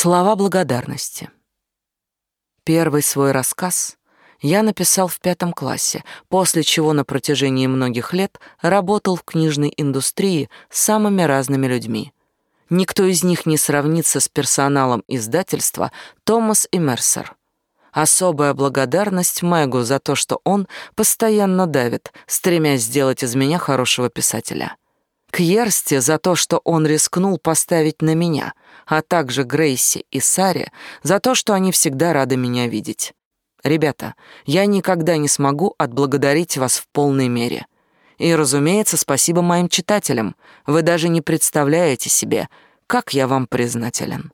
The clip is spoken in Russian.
Слова благодарности. Первый свой рассказ я написал в пятом классе, после чего на протяжении многих лет работал в книжной индустрии с самыми разными людьми. Никто из них не сравнится с персоналом издательства Томас и Мерсер. Особая благодарность Мэгу за то, что он постоянно давит, стремясь сделать из меня хорошего писателя. К Ерсте за то, что он рискнул поставить на меня, а также Грейси и Саре за то, что они всегда рады меня видеть. Ребята, я никогда не смогу отблагодарить вас в полной мере. И, разумеется, спасибо моим читателям. Вы даже не представляете себе, как я вам признателен.